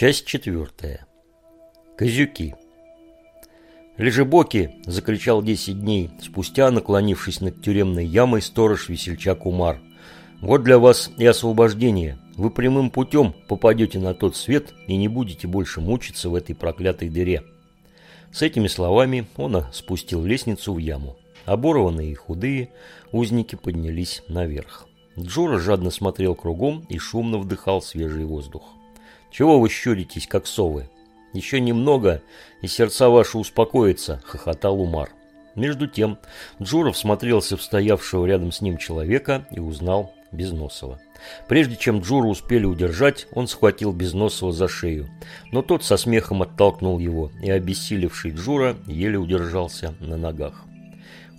Часть четвертая. Козюки. «Лежебоки!» – закричал десять дней спустя, наклонившись над тюремной ямой сторож-весельчак Умар. «Вот для вас и освобождение. Вы прямым путем попадете на тот свет и не будете больше мучиться в этой проклятой дыре». С этими словами он спустил лестницу в яму. Оборванные и худые, узники поднялись наверх. Джора жадно смотрел кругом и шумно вдыхал свежий воздух. «Чего вы щуритесь, как совы? Еще немного, и сердца ваши успокоятся», – хохотал Умар. Между тем Джуров смотрелся в стоявшего рядом с ним человека и узнал Безносова. Прежде чем Джура успели удержать, он схватил Безносова за шею. Но тот со смехом оттолкнул его, и обессилевший Джура еле удержался на ногах.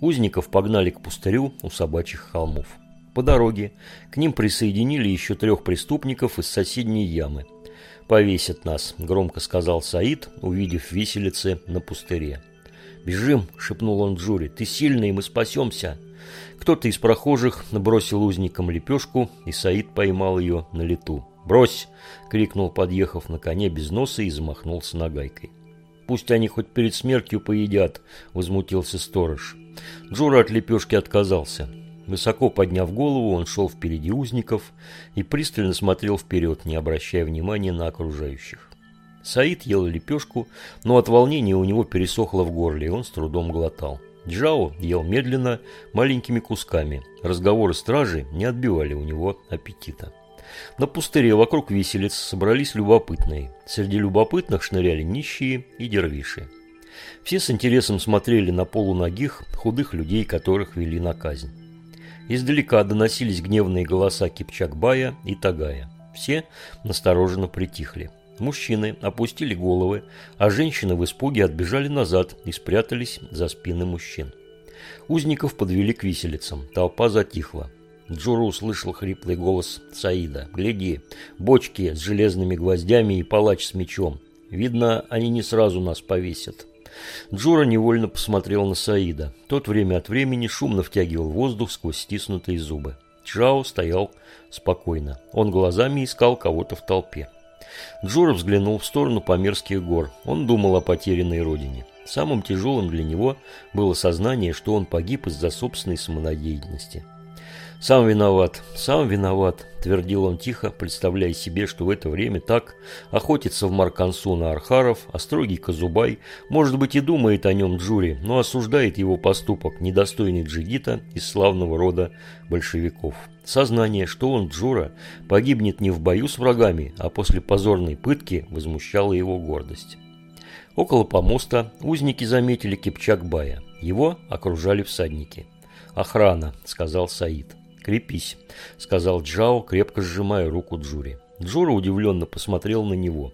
Узников погнали к пустырю у собачьих холмов. По дороге к ним присоединили еще трех преступников из соседней ямы – повесят нас», – громко сказал Саид, увидев виселицы на пустыре. «Бежим!» – шепнул он Джури. «Ты сильный, мы спасемся!» Кто-то из прохожих набросил узникам лепешку, и Саид поймал ее на лету. «Брось!» – крикнул, подъехав на коне без носа и замахнулся нагайкой. «Пусть они хоть перед смертью поедят!» – возмутился сторож. Джура от лепешки отказался. Высоко подняв голову, он шел впереди узников и пристально смотрел вперед, не обращая внимания на окружающих. Саид ел лепешку, но от волнения у него пересохло в горле, и он с трудом глотал. Джао ел медленно, маленькими кусками. Разговоры стражи не отбивали у него аппетита. На пустыре вокруг виселиц собрались любопытные. Среди любопытных шныряли нищие и дервиши. Все с интересом смотрели на полуногих, худых людей, которых вели на казнь. Издалека доносились гневные голоса Кипчакбая и Тагая. Все настороженно притихли. Мужчины опустили головы, а женщины в испуге отбежали назад и спрятались за спины мужчин. Узников подвели к виселицам. Толпа затихла. Джуру услышал хриплый голос Саида. «Гляди, бочки с железными гвоздями и палач с мечом. Видно, они не сразу нас повесят». Джура невольно посмотрел на Саида. Тот время от времени шумно втягивал воздух сквозь стиснутые зубы. Чжао стоял спокойно. Он глазами искал кого-то в толпе. Джура взглянул в сторону Памирских гор. Он думал о потерянной родине. Самым тяжелым для него было сознание, что он погиб из-за собственной самонадеянности. «Сам виноват, сам виноват», – твердил он тихо, представляя себе, что в это время так охотится в Маркансу на Архаров, а строгий Казубай, может быть, и думает о нем Джури, но осуждает его поступок, недостойный джигита из славного рода большевиков. Сознание, что он, Джура, погибнет не в бою с врагами, а после позорной пытки, возмущало его гордость. Около помоста узники заметили Кипчакбая. Его окружали всадники. «Охрана», – сказал Саид. «Крепись», – сказал Джао, крепко сжимая руку Джури. Джура удивленно посмотрел на него.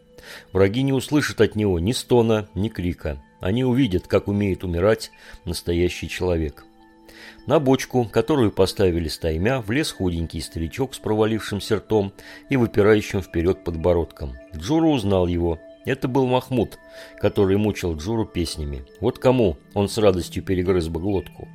Враги не услышат от него ни стона, ни крика. Они увидят, как умеет умирать настоящий человек. На бочку, которую поставили стаймя, влез худенький старичок с провалившимся ртом и выпирающим вперед подбородком. Джура узнал его. Это был Махмуд, который мучил Джуру песнями. Вот кому он с радостью перегрыз бы глотку.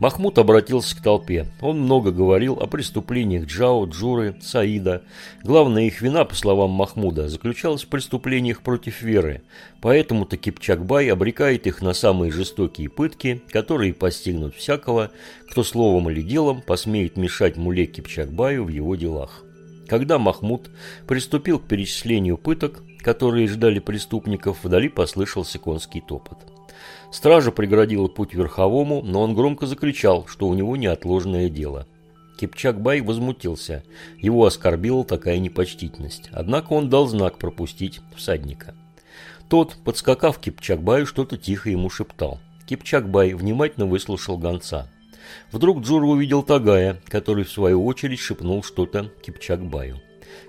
Махмуд обратился к толпе. Он много говорил о преступлениях Джао, Джуры, Саида. Главная их вина, по словам Махмуда, заключалась в преступлениях против веры. Поэтому-то Кипчакбай обрекает их на самые жестокие пытки, которые постигнут всякого, кто словом или делом посмеет мешать Муле Кипчакбаю в его делах. Когда Махмуд приступил к перечислению пыток, которые ждали преступников, вдали послышался конский топот. Стража преградила путь верховому, но он громко закричал, что у него неотложное дело. Кипчак-бай возмутился. Его оскорбила такая непочтительность. Однако он дал знак пропустить всадника. Тот, подскакав к Кипчак-баю, что-то тихо ему шептал. Кипчак-бай внимательно выслушал гонца. Вдруг Джур увидел Тагая, который в свою очередь шепнул что-то Кипчак-баю.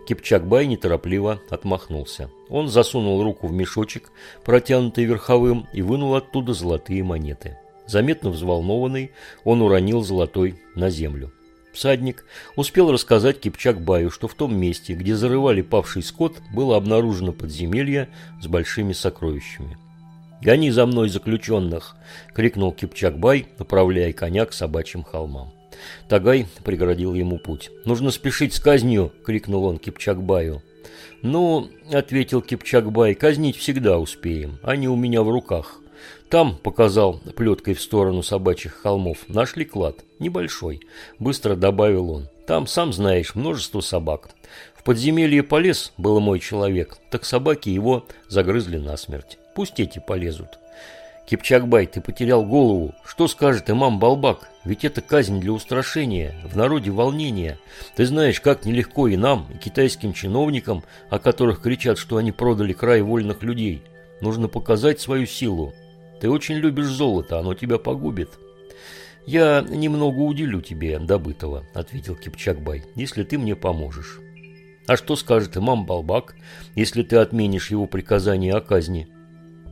Кипчакбай неторопливо отмахнулся. Он засунул руку в мешочек, протянутый верховым, и вынул оттуда золотые монеты. Заметно взволнованный, он уронил золотой на землю. Всадник успел рассказать Кипчакбаю, что в том месте, где зарывали павший скот, было обнаружено подземелье с большими сокровищами. «Гони за мной заключенных!» – крикнул Кипчакбай, направляя коня к собачьим холмам. Тагай преградил ему путь. «Нужно спешить с казнью!» – крикнул он Кипчакбаю. «Ну, — ответил Кипчакбай, — казнить всегда успеем, они у меня в руках. Там, — показал плеткой в сторону собачьих холмов, — нашли клад, небольшой, — быстро добавил он. Там, сам знаешь, множество собак. В подземелье полез, был мой человек, так собаки его загрызли насмерть. Пусть эти полезут. Кипчакбай, ты потерял голову. Что скажет имам Балбак? Ведь это казнь для устрашения, в народе волнение. Ты знаешь, как нелегко и нам, и китайским чиновникам, о которых кричат, что они продали край вольных людей. Нужно показать свою силу. Ты очень любишь золото, оно тебя погубит. Я немного уделю тебе добытого, ответил Кипчакбай, если ты мне поможешь. А что скажет имам Балбак, если ты отменишь его приказание о казни?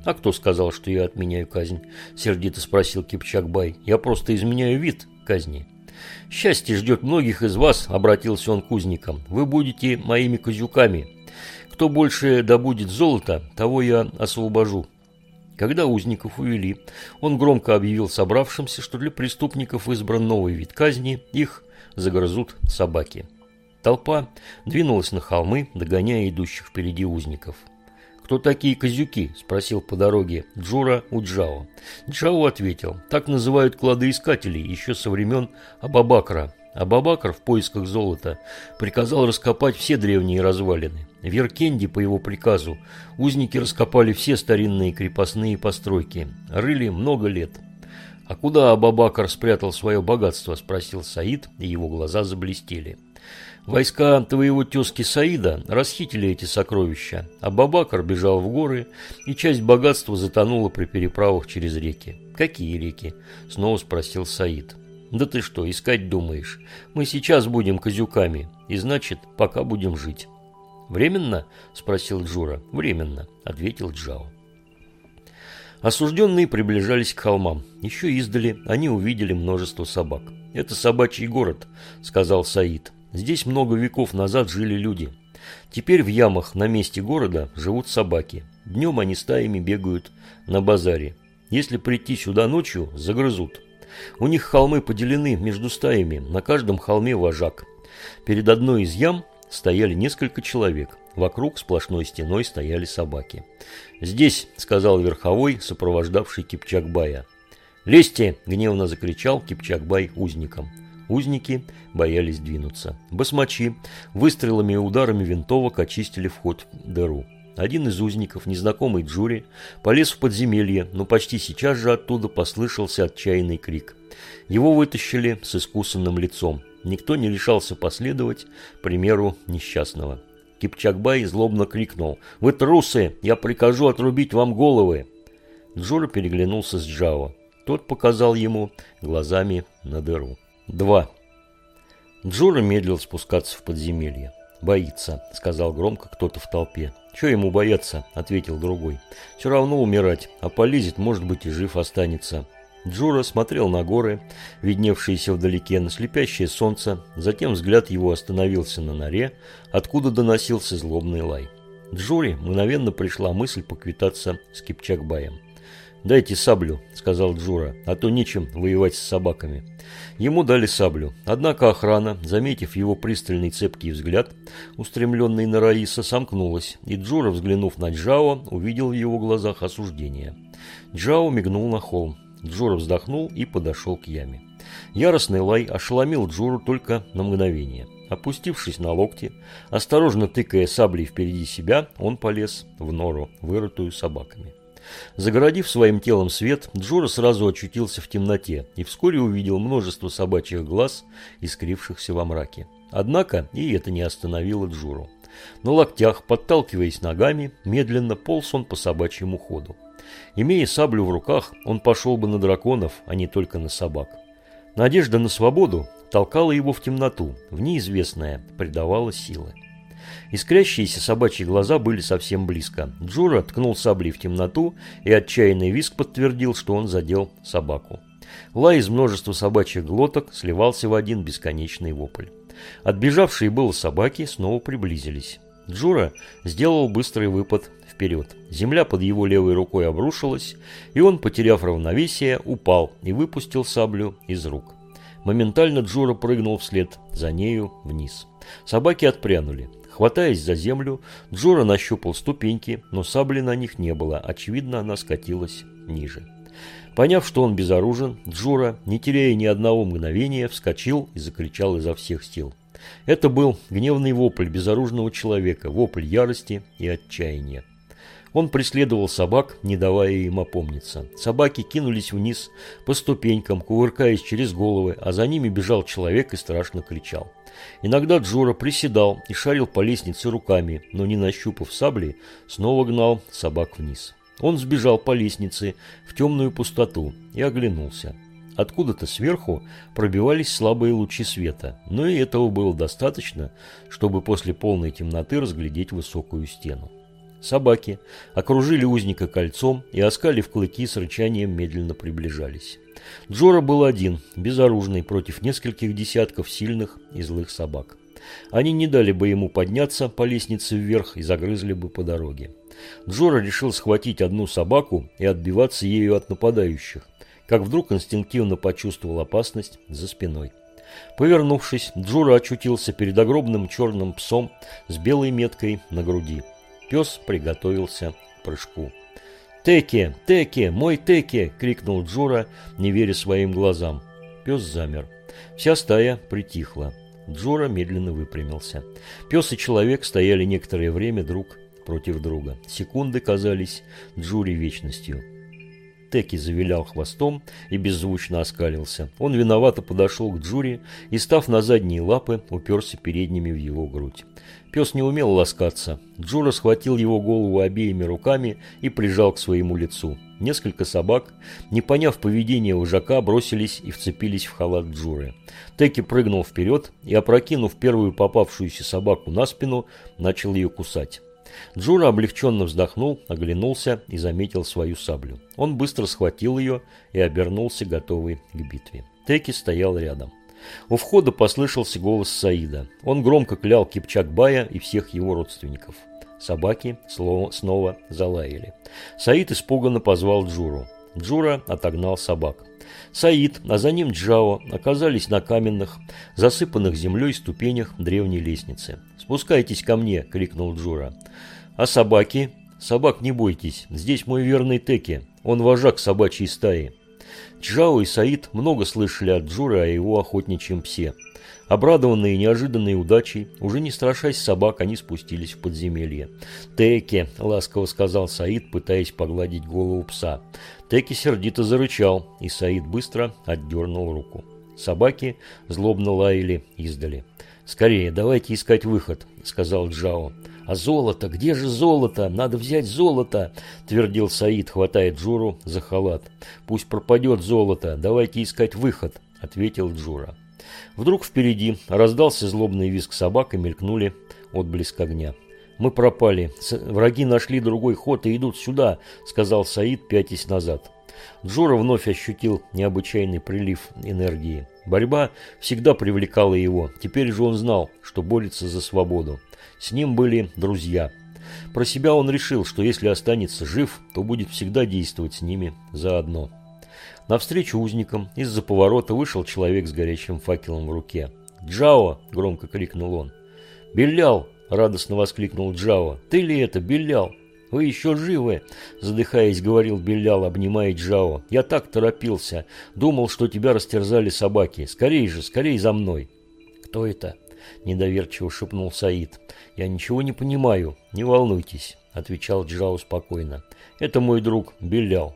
«А кто сказал, что я отменяю казнь?» – сердито спросил Кипчакбай. «Я просто изменяю вид казни». «Счастье ждет многих из вас», – обратился он к узникам. «Вы будете моими козюками. Кто больше добудет золота, того я освобожу». Когда узников увели, он громко объявил собравшимся, что для преступников избран новый вид казни, их загрызут собаки. Толпа двинулась на холмы, догоняя идущих впереди узников. «Кто такие козюки?» – спросил по дороге Джура у Джао. Джао ответил, так называют кладоискателей еще со времен Абабакра. Абабакр в поисках золота приказал раскопать все древние развалины. В Еркенде по его приказу узники раскопали все старинные крепостные постройки. Рыли много лет. «А куда Абабакр спрятал свое богатство?» – спросил Саид, и его глаза заблестели. Войска твоего тезки Саида расхитили эти сокровища, а Бабакар бежал в горы, и часть богатства затонула при переправах через реки. «Какие реки?» – снова спросил Саид. «Да ты что, искать думаешь? Мы сейчас будем козюками, и значит, пока будем жить». «Временно?» – спросил Джура. «Временно», – ответил Джао. Осужденные приближались к холмам. Еще издали они увидели множество собак. «Это собачий город», – сказал Саид. Здесь много веков назад жили люди. Теперь в ямах на месте города живут собаки. Днем они стаями бегают на базаре. Если прийти сюда ночью, загрызут. У них холмы поделены между стаями, на каждом холме вожак. Перед одной из ям стояли несколько человек. Вокруг сплошной стеной стояли собаки. «Здесь», — сказал верховой, сопровождавший Кипчакбая. «Лезьте!» — гневно закричал Кипчакбай узникам. Узники боялись двинуться. Басмачи выстрелами и ударами винтовок очистили вход в дыру. Один из узников, незнакомый Джури, полез в подземелье, но почти сейчас же оттуда послышался отчаянный крик. Его вытащили с искусанным лицом. Никто не решался последовать примеру несчастного. Кипчакбай злобно крикнул «Вы трусы! Я прикажу отрубить вам головы!» Джура переглянулся с Джао. Тот показал ему глазами на дыру. 2. Джура медлил спускаться в подземелье. «Боится», — сказал громко кто-то в толпе. «Чего ему бояться?» — ответил другой. «Все равно умирать, а полезет, может быть, и жив останется». Джура смотрел на горы, видневшиеся вдалеке, на слепящее солнце, затем взгляд его остановился на норе, откуда доносился злобный лай. Джуре мгновенно пришла мысль поквитаться с Кипчакбаем. «Дайте саблю», — сказал Джура, — «а то нечем воевать с собаками». Ему дали саблю. Однако охрана, заметив его пристальный цепкий взгляд, устремленный на Раиса, сомкнулась, и Джура, взглянув на Джао, увидел в его глазах осуждение. Джао мигнул на холм. Джура вздохнул и подошел к яме. Яростный лай ошеломил Джуру только на мгновение. Опустившись на локти, осторожно тыкая саблей впереди себя, он полез в нору, вырытую собаками. Загородив своим телом свет, Джора сразу очутился в темноте и вскоре увидел множество собачьих глаз, искрившихся во мраке. Однако и это не остановило Джуру. На локтях, подталкиваясь ногами, медленно полз он по собачьему ходу. Имея саблю в руках, он пошел бы на драконов, а не только на собак. Надежда на свободу толкала его в темноту, в неизвестное придавала силы. Искрящиеся собачьи глаза были совсем близко. Джура ткнул саблей в темноту, и отчаянный виск подтвердил, что он задел собаку. Лай из множества собачьих глоток сливался в один бесконечный вопль. Отбежавшие было собаки снова приблизились. Джура сделал быстрый выпад вперед. Земля под его левой рукой обрушилась, и он, потеряв равновесие, упал и выпустил саблю из рук. Моментально Джура прыгнул вслед за нею вниз. Собаки отпрянули. Хватаясь за землю, Джора нащупал ступеньки, но сабли на них не было. Очевидно, она скатилась ниже. Поняв, что он безоружен, Джура, не теряя ни одного мгновения, вскочил и закричал изо всех сил. Это был гневный вопль безоружного человека, вопль ярости и отчаяния. Он преследовал собак, не давая им опомниться. Собаки кинулись вниз по ступенькам, кувыркаясь через головы, а за ними бежал человек и страшно кричал. Иногда Джура приседал и шарил по лестнице руками, но не нащупав сабли, снова гнал собак вниз. Он сбежал по лестнице в темную пустоту и оглянулся. Откуда-то сверху пробивались слабые лучи света, но и этого было достаточно, чтобы после полной темноты разглядеть высокую стену. Собаки окружили узника кольцом и, оскалив клыки, с рычанием медленно приближались. Джора был один, безоружный, против нескольких десятков сильных и злых собак. Они не дали бы ему подняться по лестнице вверх и загрызли бы по дороге. Джора решил схватить одну собаку и отбиваться ею от нападающих, как вдруг инстинктивно почувствовал опасность за спиной. Повернувшись, Джура очутился перед огромным черным псом с белой меткой на груди. Пес приготовился к прыжку. «Теке! Теке! Мой Теке!» – крикнул Джура, не веря своим глазам. Пес замер. Вся стая притихла. Джура медленно выпрямился. Пес и человек стояли некоторое время друг против друга. Секунды казались Джуре вечностью. Теки завилял хвостом и беззвучно оскалился. Он виновато подошел к Джури и, став на задние лапы, уперся передними в его грудь. Пес не умел ласкаться. Джура схватил его голову обеими руками и прижал к своему лицу. Несколько собак, не поняв поведения вожака, бросились и вцепились в халат Джуры. Теки прыгнул вперед и, опрокинув первую попавшуюся собаку на спину, начал ее кусать. Джура облегченно вздохнул, оглянулся и заметил свою саблю. Он быстро схватил ее и обернулся, готовый к битве. Теки стоял рядом. У входа послышался голос Саида. Он громко клял Кипчакбая и всех его родственников. Собаки снова залаяли. Саид испуганно позвал Джуру. Джура отогнал собак. Саид, а за ним Джао оказались на каменных, засыпанных землей ступенях древней лестницы. «Спускайтесь ко мне!» – крикнул Джура. «А собаки?» «Собак не бойтесь, здесь мой верный Теки, он вожак собачьей стаи». Джао и Саид много слышали от Джура о его охотничьем псе. Обрадованные неожиданной удачей, уже не страшась собак, они спустились в подземелье. «Теки!» – ласково сказал Саид, пытаясь погладить голову пса. Теки сердито зарычал, и Саид быстро отдернул руку. Собаки злобно лаяли издали. «Скорее, давайте искать выход», – сказал Джао. «А золото? Где же золото? Надо взять золото!» – твердил Саид, хватая Джуру за халат. «Пусть пропадет золото. Давайте искать выход», – ответил Джура. Вдруг впереди раздался злобный визг собак и мелькнули отблеск огня. «Мы пропали. Враги нашли другой ход и идут сюда», – сказал Саид, пятясь назад. Джура вновь ощутил необычайный прилив энергии. Борьба всегда привлекала его. Теперь же он знал, что борется за свободу. С ним были друзья. Про себя он решил, что если останется жив, то будет всегда действовать с ними заодно. Навстречу узникам из-за поворота вышел человек с горящим факелом в руке. «Джао!» – громко крикнул он. «Белял!» – радостно воскликнул Джао. «Ты ли это, Белял?» «Вы еще живы?» – задыхаясь, говорил Белял, обнимая Джао. «Я так торопился. Думал, что тебя растерзали собаки. Скорей же, скорей за мной!» «Кто это?» – недоверчиво шепнул Саид. «Я ничего не понимаю. Не волнуйтесь», – отвечал Джао спокойно. «Это мой друг Белял.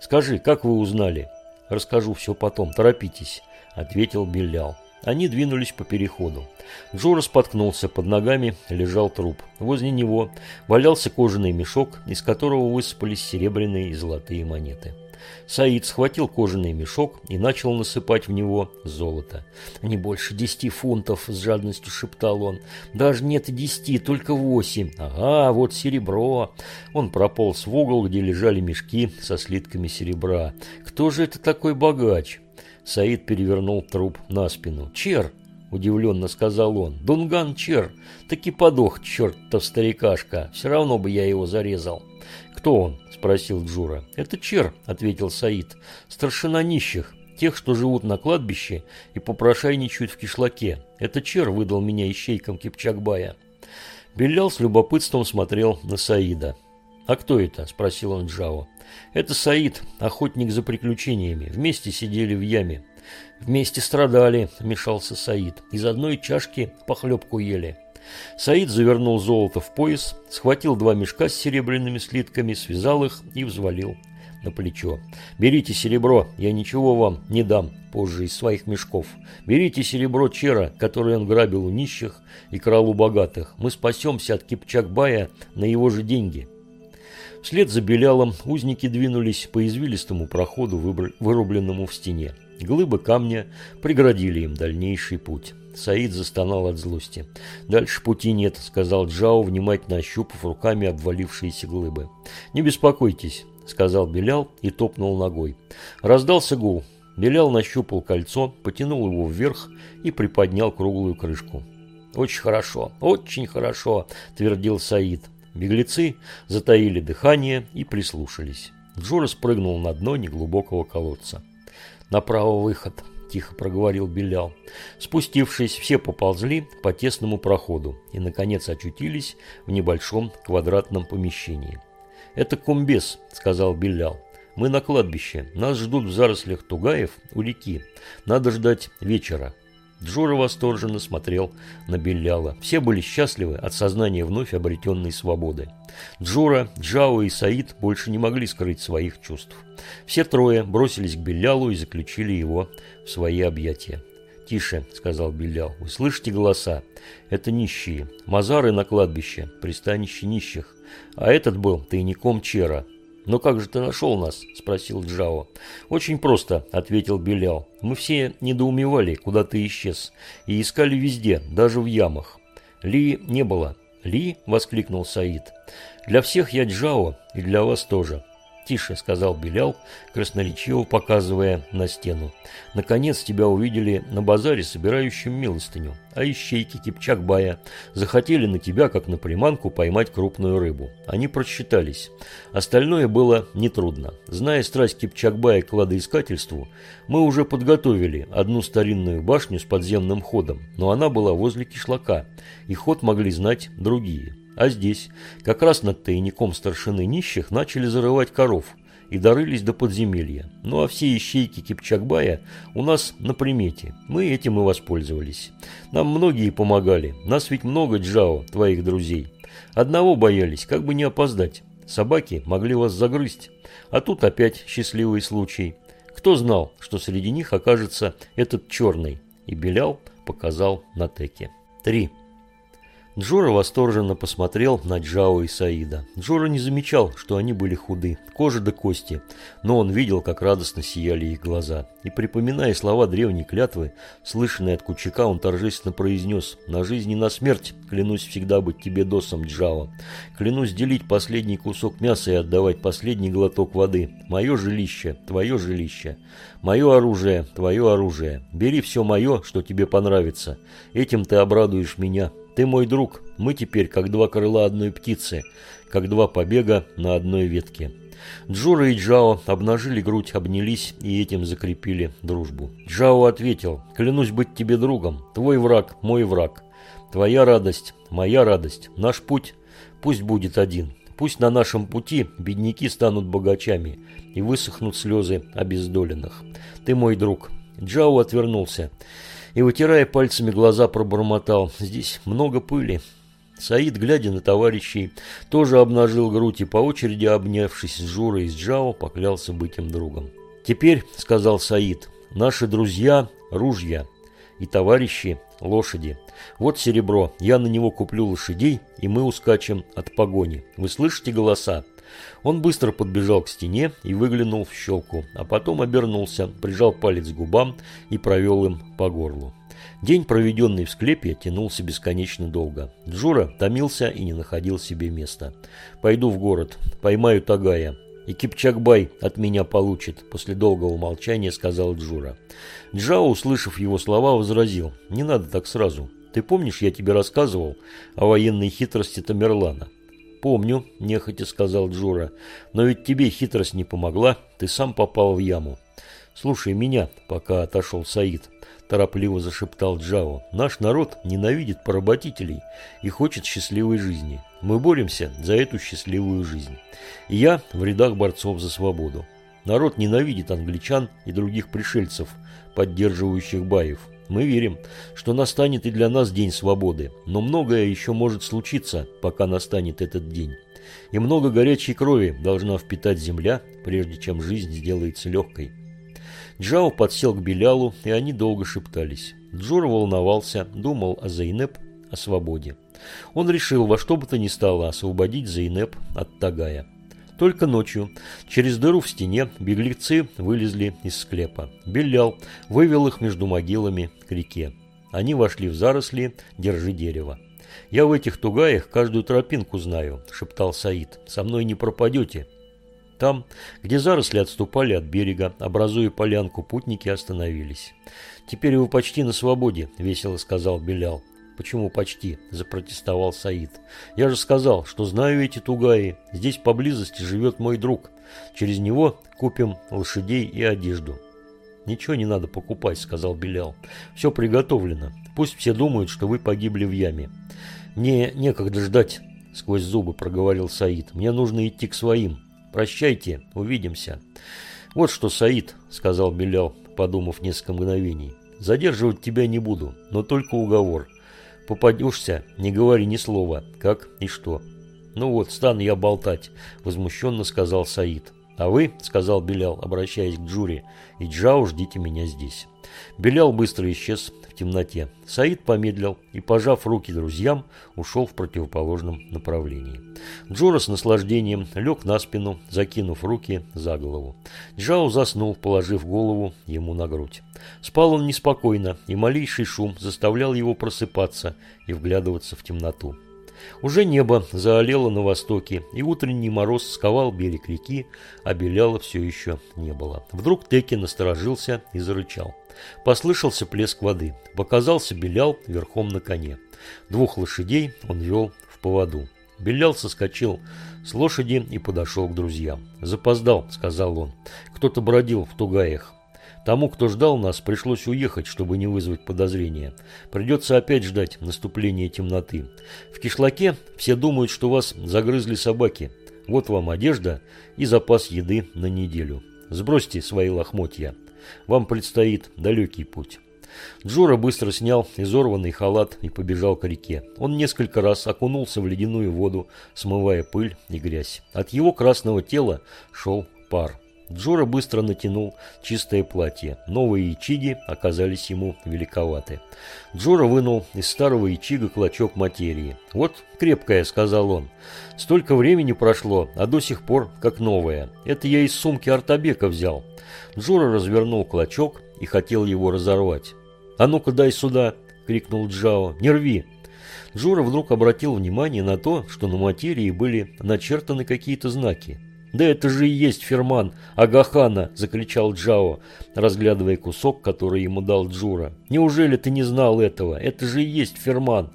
Скажи, как вы узнали?» «Расскажу все потом. Торопитесь», – ответил Белял. Они двинулись по переходу. Джора споткнулся, под ногами лежал труп. Возле него валялся кожаный мешок, из которого высыпались серебряные и золотые монеты. Саид схватил кожаный мешок и начал насыпать в него золото. «Не больше десяти фунтов», – с жадностью шептал он. «Даже нет десяти, только восемь. Ага, вот серебро». Он прополз в угол, где лежали мешки со слитками серебра. «Кто же это такой богач?» Саид перевернул труп на спину. «Чер!» – удивленно сказал он. «Дунган Чер! Таки подох, черт-то старикашка! Все равно бы я его зарезал!» «Кто он?» – спросил Джура. «Это Чер», – ответил Саид. «Старшина нищих, тех, что живут на кладбище и попрошайничают в кишлаке. Это Чер выдал меня ищейкам Кипчакбая». Белял с любопытством смотрел на Саида. «А кто это?» – спросил он Джао. «Это Саид, охотник за приключениями. Вместе сидели в яме. Вместе страдали», – вмешался Саид. «Из одной чашки похлебку ели». Саид завернул золото в пояс, схватил два мешка с серебряными слитками, связал их и взвалил на плечо. «Берите серебро, я ничего вам не дам позже из своих мешков. Берите серебро Чера, которое он грабил у нищих и крал у богатых. Мы спасемся от Кипчакбая на его же деньги». Вслед за Белялом узники двинулись по извилистому проходу, вырубленному в стене. Глыбы камня преградили им дальнейший путь. Саид застонал от злости. «Дальше пути нет», — сказал Джао, внимательно ощупав руками обвалившиеся глыбы. «Не беспокойтесь, сказал Белял и топнул ногой. Раздался гул. Белял нащупал кольцо, потянул его вверх и приподнял круглую крышку. «Очень хорошо, очень хорошо», – твердил Саид. Беглецы затаили дыхание и прислушались. Джора спрыгнул на дно неглубокого колодца. «Направо выход», – тихо проговорил Белял. Спустившись, все поползли по тесному проходу и, наконец, очутились в небольшом квадратном помещении. «Это кумбес», — сказал Белял. «Мы на кладбище. Нас ждут в зарослях тугаев у реки. Надо ждать вечера». Джора восторженно смотрел на Белляла. Все были счастливы от сознания вновь обретенной свободы. Джора, Джао и Саид больше не могли скрыть своих чувств. Все трое бросились к Беллялу и заключили его в свои объятия. «Тише», — сказал Белял, — «вы слышите голоса? Это нищие. Мазары на кладбище, пристанище нищих. А этот был тайником Чера. «Но как же ты нашел нас?» – спросил Джао. «Очень просто», – ответил Белял. «Мы все недоумевали, куда ты исчез, и искали везде, даже в ямах. Ли не было». «Ли?» – воскликнул Саид. «Для всех я Джао, и для вас тоже. «Тише», — сказал Белял, красноречиво показывая на стену. «Наконец тебя увидели на базаре, собирающем милостыню, а ищейки Кипчакбая захотели на тебя, как на приманку, поймать крупную рыбу. Они просчитались. Остальное было нетрудно. Зная страсть Кипчакбая к кладоискательству, мы уже подготовили одну старинную башню с подземным ходом, но она была возле кишлака, и ход могли знать другие». А здесь, как раз над тайником старшины нищих, начали зарывать коров и дорылись до подземелья. Ну а все ищейки Кипчакбая у нас на примете. Мы этим и воспользовались. Нам многие помогали. Нас ведь много, Джао, твоих друзей. Одного боялись, как бы не опоздать. Собаки могли вас загрызть. А тут опять счастливый случай. Кто знал, что среди них окажется этот черный? И Белял показал на теке. 3. Джора восторженно посмотрел на Джао и Саида. Джора не замечал, что они были худы, кожа до кости, но он видел, как радостно сияли их глаза. И припоминая слова древней клятвы, слышанные от Кучака, он торжественно произнес «На жизнь и на смерть клянусь всегда быть тебе досом, Джао. Клянусь делить последний кусок мяса и отдавать последний глоток воды. Мое жилище, твое жилище. Мое оружие, твое оружие. Бери все мое, что тебе понравится. Этим ты обрадуешь меня». Ты мой друг, мы теперь как два крыла одной птицы, как два побега на одной ветке. Джура и Джао обнажили грудь, обнялись и этим закрепили дружбу. Джао ответил, клянусь быть тебе другом, твой враг, мой враг. Твоя радость, моя радость, наш путь пусть будет один. Пусть на нашем пути бедняки станут богачами и высохнут слезы обездоленных. Ты мой друг. Джао отвернулся и, вытирая пальцами глаза, пробормотал. «Здесь много пыли». Саид, глядя на товарищей, тоже обнажил грудь и по очереди, обнявшись с Журой и с Джао, поклялся быть им другом. «Теперь, — сказал Саид, — наши друзья — ружья, и товарищи — лошади. Вот серебро, я на него куплю лошадей, и мы ускачем от погони. Вы слышите голоса?» Он быстро подбежал к стене и выглянул в щелку, а потом обернулся, прижал палец к губам и провел им по горлу. День, проведенный в склепе, тянулся бесконечно долго. Джура томился и не находил себе места. «Пойду в город, поймаю Тагая, и Кипчакбай от меня получит», после долгого молчания сказал Джура. Джао, услышав его слова, возразил, «Не надо так сразу. Ты помнишь, я тебе рассказывал о военной хитрости Тамерлана? «Помню», – нехотя сказал Джура. «Но ведь тебе хитрость не помогла, ты сам попал в яму». «Слушай меня», пока отошел Саид, торопливо зашептал Джао. «Наш народ ненавидит поработителей и хочет счастливой жизни. Мы боремся за эту счастливую жизнь. И я в рядах борцов за свободу. Народ ненавидит англичан и других пришельцев, поддерживающих баев. Мы верим, что настанет и для нас день свободы, но многое еще может случиться, пока настанет этот день. И много горячей крови должна впитать земля, прежде чем жизнь сделается легкой. Джао подсел к Белялу, и они долго шептались. Джур волновался, думал о Зайнеп, о свободе. Он решил во что бы то ни стало освободить Зайнеп от Тагая. Только ночью через дыру в стене беглецы вылезли из склепа. Белял вывел их между могилами к реке. Они вошли в заросли «Держи дерево». «Я в этих тугаях каждую тропинку знаю», – шептал Саид. «Со мной не пропадете». Там, где заросли отступали от берега, образуя полянку, путники остановились. «Теперь вы почти на свободе», – весело сказал Белял. «Почему почти?» – запротестовал Саид. «Я же сказал, что знаю эти тугаи. Здесь поблизости живет мой друг. Через него купим лошадей и одежду». «Ничего не надо покупать», – сказал Белял. «Все приготовлено. Пусть все думают, что вы погибли в яме». «Мне некогда ждать», – сквозь зубы проговорил Саид. «Мне нужно идти к своим. Прощайте, увидимся». «Вот что, Саид», – сказал Белял, подумав несколько мгновений. «Задерживать тебя не буду, но только уговор». Попадешься, не говори ни слова, как и что. Ну вот, стану я болтать, возмущенно сказал Саид. А вы, сказал Белял, обращаясь к Джури, и Джао ждите меня здесь. Белял быстро исчез темноте. Саид помедлил и, пожав руки друзьям, ушел в противоположном направлении. Джора с наслаждением лег на спину, закинув руки за голову. Джао заснул, положив голову ему на грудь. Спал он неспокойно, и малейший шум заставлял его просыпаться и вглядываться в темноту. Уже небо заолело на востоке, и утренний мороз сковал берег реки, а Беляла все еще не было. Вдруг Теки насторожился и зарычал. Послышался плеск воды. Показался Белял верхом на коне. Двух лошадей он вел в поводу. Белял соскочил с лошади и подошел к друзьям. «Запоздал», — сказал он. «Кто-то бродил в тугаях. Тому, кто ждал нас, пришлось уехать, чтобы не вызвать подозрения. Придется опять ждать наступления темноты. В кишлаке все думают, что вас загрызли собаки. Вот вам одежда и запас еды на неделю. Сбросьте свои лохмотья. Вам предстоит далекий путь. Джора быстро снял изорванный халат и побежал к реке. Он несколько раз окунулся в ледяную воду, смывая пыль и грязь. От его красного тела шел пар. Джора быстро натянул чистое платье. Новые ячиги оказались ему великоваты. Джора вынул из старого ячига клочок материи. «Вот крепкая», — сказал он. «Столько времени прошло, а до сих пор как новая. Это я из сумки Артабека взял». Джора развернул клочок и хотел его разорвать. «А ну-ка дай сюда!» — крикнул Джао. «Не рви!» Джора вдруг обратил внимание на то, что на материи были начертаны какие-то знаки. «Да это же и есть ферман Агахана!» – закричал Джао, разглядывая кусок, который ему дал Джура. «Неужели ты не знал этого? Это же и есть ферман!»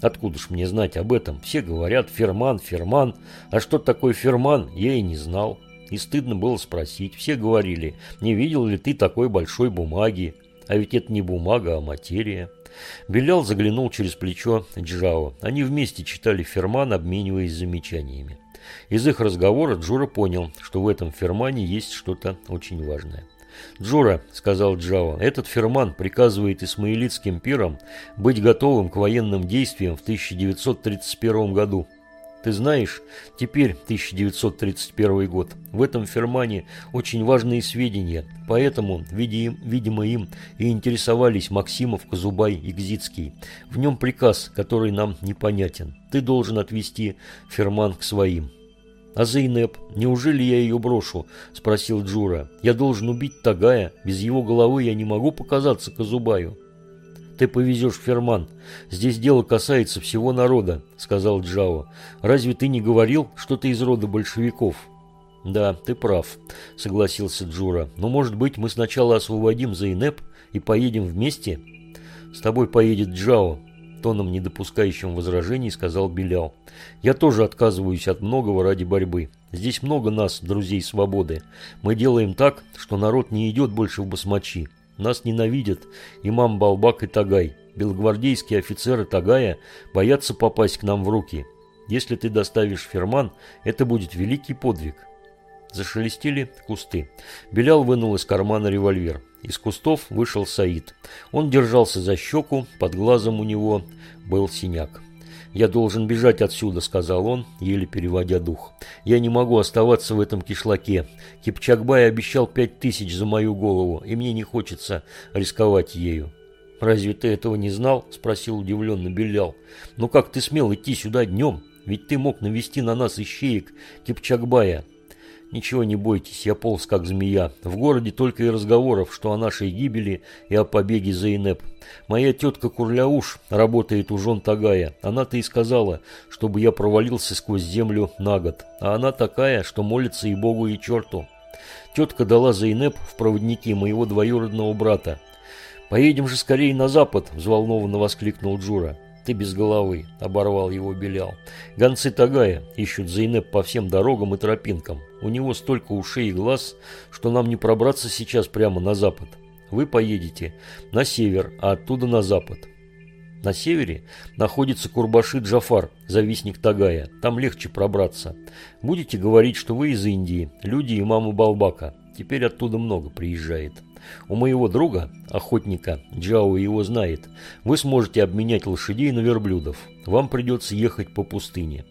«Откуда ж мне знать об этом? Все говорят ферман, ферман. А что такое ферман, я и не знал. И стыдно было спросить. Все говорили, не видел ли ты такой большой бумаги? А ведь это не бумага, а материя». Белял заглянул через плечо Джао. Они вместе читали ферман, обмениваясь замечаниями. Из их разговора Джура понял, что в этом фермане есть что-то очень важное. «Джура», — сказал Джао, — «этот ферман приказывает исмаилитским пирам быть готовым к военным действиям в 1931 году. Ты знаешь, теперь 1931 год. В этом фермане очень важные сведения, поэтому, видимо, им и интересовались Максимов, Казубай и Гзицкий. В нем приказ, который нам непонятен. Ты должен отвести ферман к своим». «А Зейнеп? Неужели я ее брошу?» – спросил Джура. «Я должен убить Тагая. Без его головы я не могу показаться Казубаю». «Ты повезешь Ферман. Здесь дело касается всего народа», – сказал Джао. «Разве ты не говорил, что ты из рода большевиков?» «Да, ты прав», – согласился Джура. «Но, может быть, мы сначала освободим Зейнеп и поедем вместе?» «С тобой поедет Джао». Тоном не допускающим возражений сказал Белял. «Я тоже отказываюсь от многого ради борьбы. Здесь много нас, друзей свободы. Мы делаем так, что народ не идет больше в басмачи. Нас ненавидят имам Балбак и Тагай. Белогвардейские офицеры Тагая боятся попасть к нам в руки. Если ты доставишь ферман, это будет великий подвиг». Зашелестели кусты. Белял вынул из кармана револьвер. Из кустов вышел Саид. Он держался за щеку, под глазом у него был синяк. «Я должен бежать отсюда», — сказал он, еле переводя дух. «Я не могу оставаться в этом кишлаке. Кипчакбай обещал пять тысяч за мою голову, и мне не хочется рисковать ею». «Разве ты этого не знал?» – спросил удивленно Белял. «Ну как ты смел идти сюда днем? Ведь ты мог навести на нас ищеек Кипчакбая. Ничего не бойтесь, я полз как змея. В городе только и разговоров, что о нашей гибели и о побеге Зейнеп. Моя тетка Курляуш работает у жен Тагая. Она-то и сказала, чтобы я провалился сквозь землю на год. А она такая, что молится и Богу, и черту. Тетка дала Зейнеп в проводники моего двоюродного брата. «Поедем же скорее на запад!» – взволнованно воскликнул Джура ты без головы», – оборвал его Белял. «Гонцы Тагая ищут Зейнеп по всем дорогам и тропинкам. У него столько ушей и глаз, что нам не пробраться сейчас прямо на запад. Вы поедете на север, а оттуда на запад. На севере находится Курбаши Джафар, завистник Тагая. Там легче пробраться. Будете говорить, что вы из Индии, люди имама Балбака. Теперь оттуда много приезжает. У моего друга, охотника, Джао его знает, вы сможете обменять лошадей на верблюдов. Вам придется ехать по пустыне.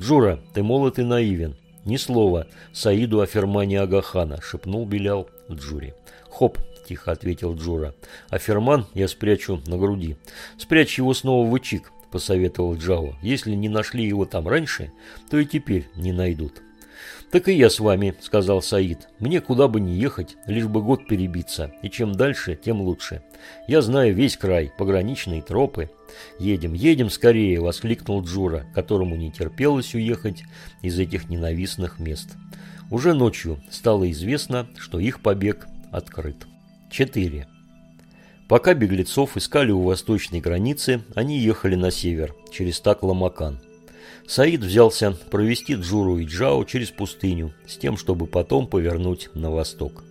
Джура, ты молод и наивен. Ни слова Саиду о Фермане Агахана, шепнул Белял Джури. Хоп, тихо ответил Джура. А Ферман я спрячу на груди. Спрячь его снова в ичик, посоветовал Джао. Если не нашли его там раньше, то и теперь не найдут. «Так и я с вами», — сказал Саид. «Мне куда бы ни ехать, лишь бы год перебиться. И чем дальше, тем лучше. Я знаю весь край, пограничные тропы». «Едем, едем скорее!» — воскликнул Джура, которому не терпелось уехать из этих ненавистных мест. Уже ночью стало известно, что их побег открыт. 4. Пока беглецов искали у восточной границы, они ехали на север, через Такламакан. Саид взялся провести Джуру и Джао через пустыню, с тем, чтобы потом повернуть на восток.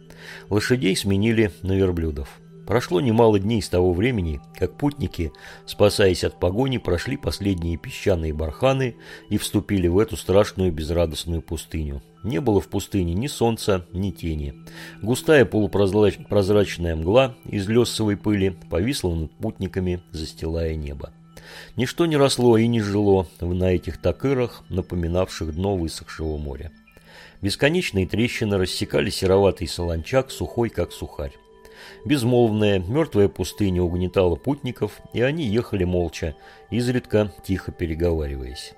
Лошадей сменили на верблюдов. Прошло немало дней с того времени, как путники, спасаясь от погони, прошли последние песчаные барханы и вступили в эту страшную безрадостную пустыню. Не было в пустыне ни солнца, ни тени. Густая полупрозрачная мгла из лесовой пыли повисла над путниками, застилая небо. Ничто не росло и не жило на этих такырах, напоминавших дно высохшего моря. Бесконечные трещины рассекали сероватый солончак, сухой как сухарь. Безмолвная, мертвая пустыня угнетала путников, и они ехали молча, изредка тихо переговариваясь.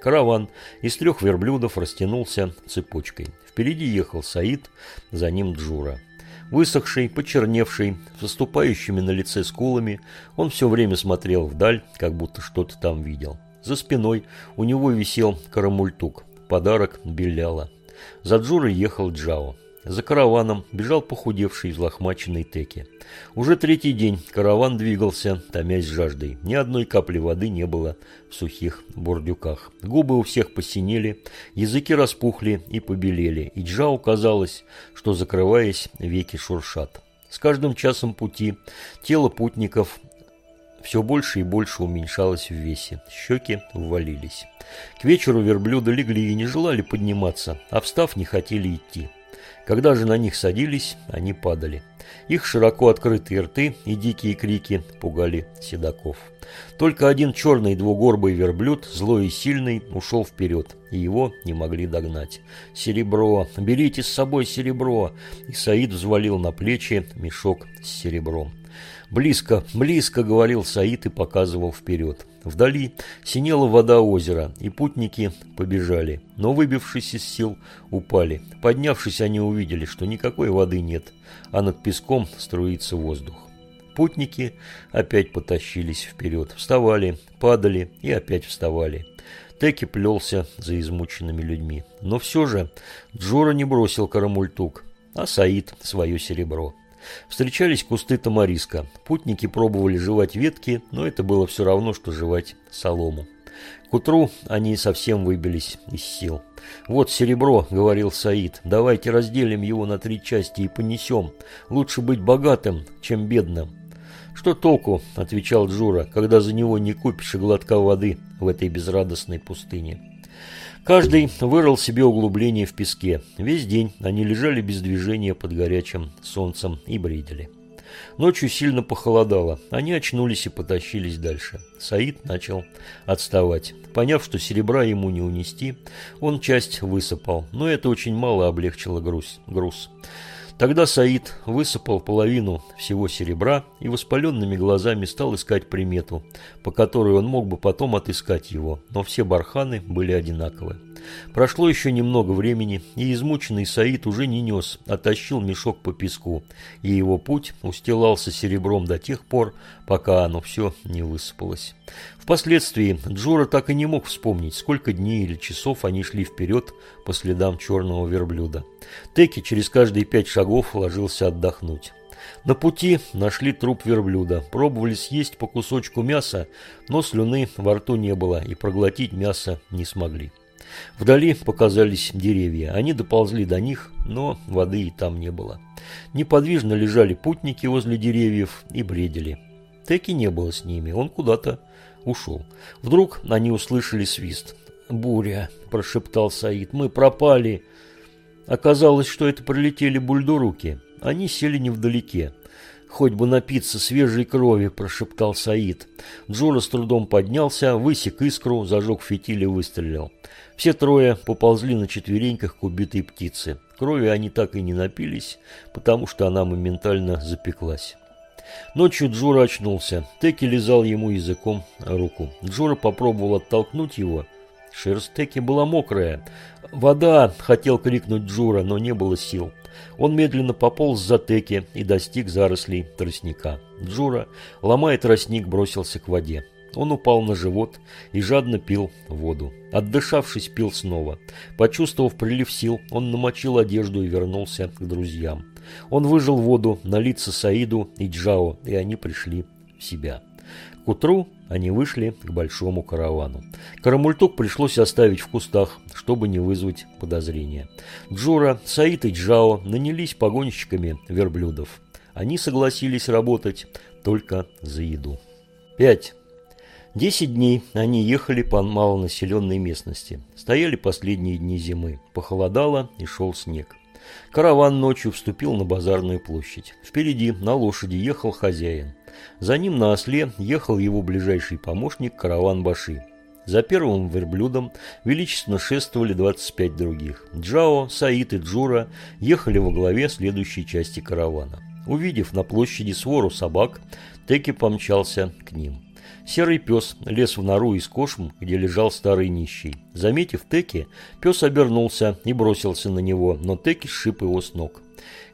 Караван из трех верблюдов растянулся цепочкой. Впереди ехал Саид, за ним Джура. Высохший, почерневший, с выступающими на лице скулами, он все время смотрел вдаль, как будто что-то там видел. За спиной у него висел карамультук, подарок Беляла. За Джурой ехал Джао. За караваном бежал похудевший взлохмаченный Теки. Уже третий день караван двигался, томясь жаждой. Ни одной капли воды не было в сухих бурдюках. Губы у всех посинели, языки распухли и побелели, и Джао казалось, что, закрываясь, веки шуршат. С каждым часом пути тело путников все больше и больше уменьшалось в весе, щеки ввалились. К вечеру верблюда легли и не желали подниматься, а встав не хотели идти. Когда же на них садились, они падали. Их широко открытые рты и дикие крики пугали седаков. Только один черный двугорбый верблюд, злой и сильный, ушел вперед, и его не могли догнать. «Серебро! Берите с собой серебро!» И Саид взвалил на плечи мешок с серебром. «Близко, близко!» — говорил Саид и показывал вперед. Вдали синела вода озера, и путники побежали, но, выбившись из сил, упали. Поднявшись, они увидели, что никакой воды нет, а над песком струится воздух. Путники опять потащились вперед, вставали, падали и опять вставали. Теки плелся за измученными людьми. Но все же Джора не бросил карамультук, а Саид свое серебро. Встречались кусты тамариска. Путники пробовали жевать ветки, но это было все равно, что жевать солому. К утру они совсем выбились из сил. «Вот серебро», — говорил Саид, — «давайте разделим его на три части и понесем. Лучше быть богатым, чем бедным». «Что толку?» – отвечал Джура, – «когда за него не купишь и глотка воды в этой безрадостной пустыне». Каждый вырыл себе углубление в песке. Весь день они лежали без движения под горячим солнцем и бредили. Ночью сильно похолодало. Они очнулись и потащились дальше. Саид начал отставать. Поняв, что серебра ему не унести, он часть высыпал, но это очень мало облегчило груз. груз. Тогда Саид высыпал половину всего серебра и воспаленными глазами стал искать примету, по которой он мог бы потом отыскать его, но все барханы были одинаковы. Прошло еще немного времени, и измученный Саид уже не нес, а тащил мешок по песку, и его путь устилался серебром до тех пор, пока оно все не высыпалось. Впоследствии Джура так и не мог вспомнить, сколько дней или часов они шли вперед по следам черного верблюда. Теки через каждые пять шагов ложился отдохнуть. На пути нашли труп верблюда, пробовали съесть по кусочку мяса, но слюны во рту не было и проглотить мясо не смогли. Вдали показались деревья. Они доползли до них, но воды и там не было. Неподвижно лежали путники возле деревьев и бредили. Теки не было с ними, он куда-то ушел. Вдруг они услышали свист. «Буря!» – прошептал Саид. «Мы пропали!» Оказалось, что это прилетели бульдуруки. Они сели невдалеке. «Хоть бы напиться свежей крови», – прошептал Саид. Джура с трудом поднялся, высек искру, зажег фитиль и выстрелил. Все трое поползли на четвереньках к убитой птице. Крови они так и не напились, потому что она моментально запеклась. Ночью Джура очнулся. Теки лизал ему языком руку. Джура попробовал оттолкнуть его. Шерсть Теки была мокрая. «Вода!» – хотел крикнуть Джура, но не было сил. Он медленно пополз за Теки и достиг зарослей тростника. Джура, ломая тростник, бросился к воде. Он упал на живот и жадно пил воду. Отдышавшись, пил снова. Почувствовав прилив сил, он намочил одежду и вернулся к друзьям. Он выжил воду на лица Саиду и Джао, и они пришли в себя. К утру они вышли к большому каравану. Карамультук пришлось оставить в кустах, чтобы не вызвать подозрения. Джура, Саид и Джао нанялись погонщиками верблюдов. Они согласились работать только за еду. 5. Десять дней они ехали по малонаселенной местности. Стояли последние дни зимы. Похолодало и шел снег. Караван ночью вступил на базарную площадь. Впереди на лошади ехал хозяин. За ним на осле ехал его ближайший помощник караван Баши. За первым верблюдом величественно шествовали 25 других. Джао, Саид и Джура ехали во главе следующей части каравана. Увидев на площади свору собак, Теки помчался к ним. Серый пес лез в нору из кошм, где лежал старый нищий. Заметив Теки, пес обернулся и бросился на него, но Теки сшиб его с ног.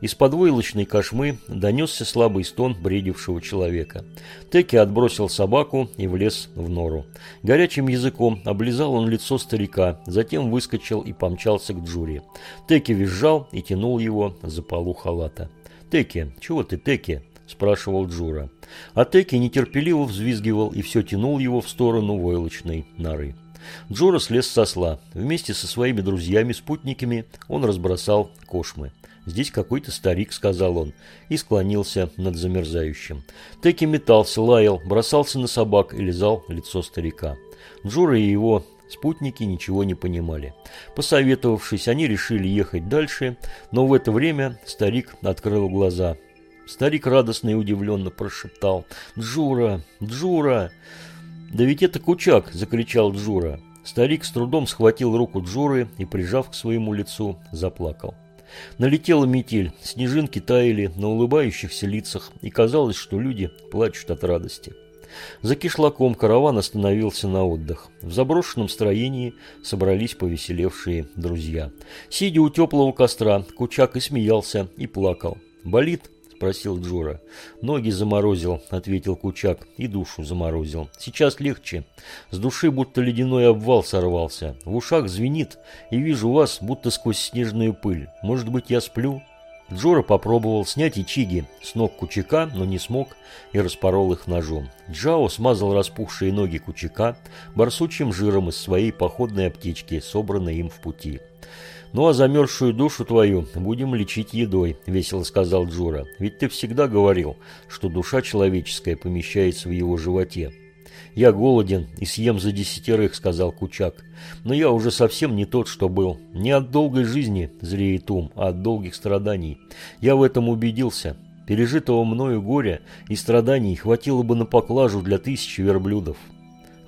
Из-под войлочной кошмы донесся слабый стон бредившего человека. Теки отбросил собаку и влез в нору. Горячим языком облизал он лицо старика, затем выскочил и помчался к Джури. Теки визжал и тянул его за полу халата. «Теки, чего ты, Теки?» – спрашивал Джура. А Теки нетерпеливо взвизгивал и все тянул его в сторону войлочной норы. Джора слез со сла. Вместе со своими друзьями-спутниками он разбросал кошмы. «Здесь какой-то старик», — сказал он, и склонился над замерзающим. Теки метался, лаял, бросался на собак и лизал лицо старика. Джора и его спутники ничего не понимали. Посоветовавшись, они решили ехать дальше, но в это время старик открыл глаза. Старик радостно и удивленно прошептал «Джура! Джура!» «Да ведь это Кучак!» – закричал Джура. Старик с трудом схватил руку Джуры и, прижав к своему лицу, заплакал. Налетела метель, снежинки таяли на улыбающихся лицах, и казалось, что люди плачут от радости. За кишлаком караван остановился на отдых. В заброшенном строении собрались повеселевшие друзья. Сидя у теплого костра, Кучак и смеялся, и плакал. «Болит?» Спросил Джура. «Ноги заморозил», — ответил Кучак, — «и душу заморозил. Сейчас легче. С души будто ледяной обвал сорвался. В ушах звенит, и вижу вас, будто сквозь снежную пыль. Может быть, я сплю?» Джора попробовал снять ичиги с ног Кучака, но не смог и распорол их ножом. Джао смазал распухшие ноги Кучака барсучьим жиром из своей походной аптечки, собранной им в пути. «Ну а замерзшую душу твою будем лечить едой», – весело сказал Джора. «Ведь ты всегда говорил, что душа человеческая помещается в его животе». «Я голоден и съем за десятерых», — сказал Кучак. «Но я уже совсем не тот, что был. Не от долгой жизни зреет ум, а от долгих страданий. Я в этом убедился. Пережитого мною горя и страданий хватило бы на поклажу для тысячи верблюдов.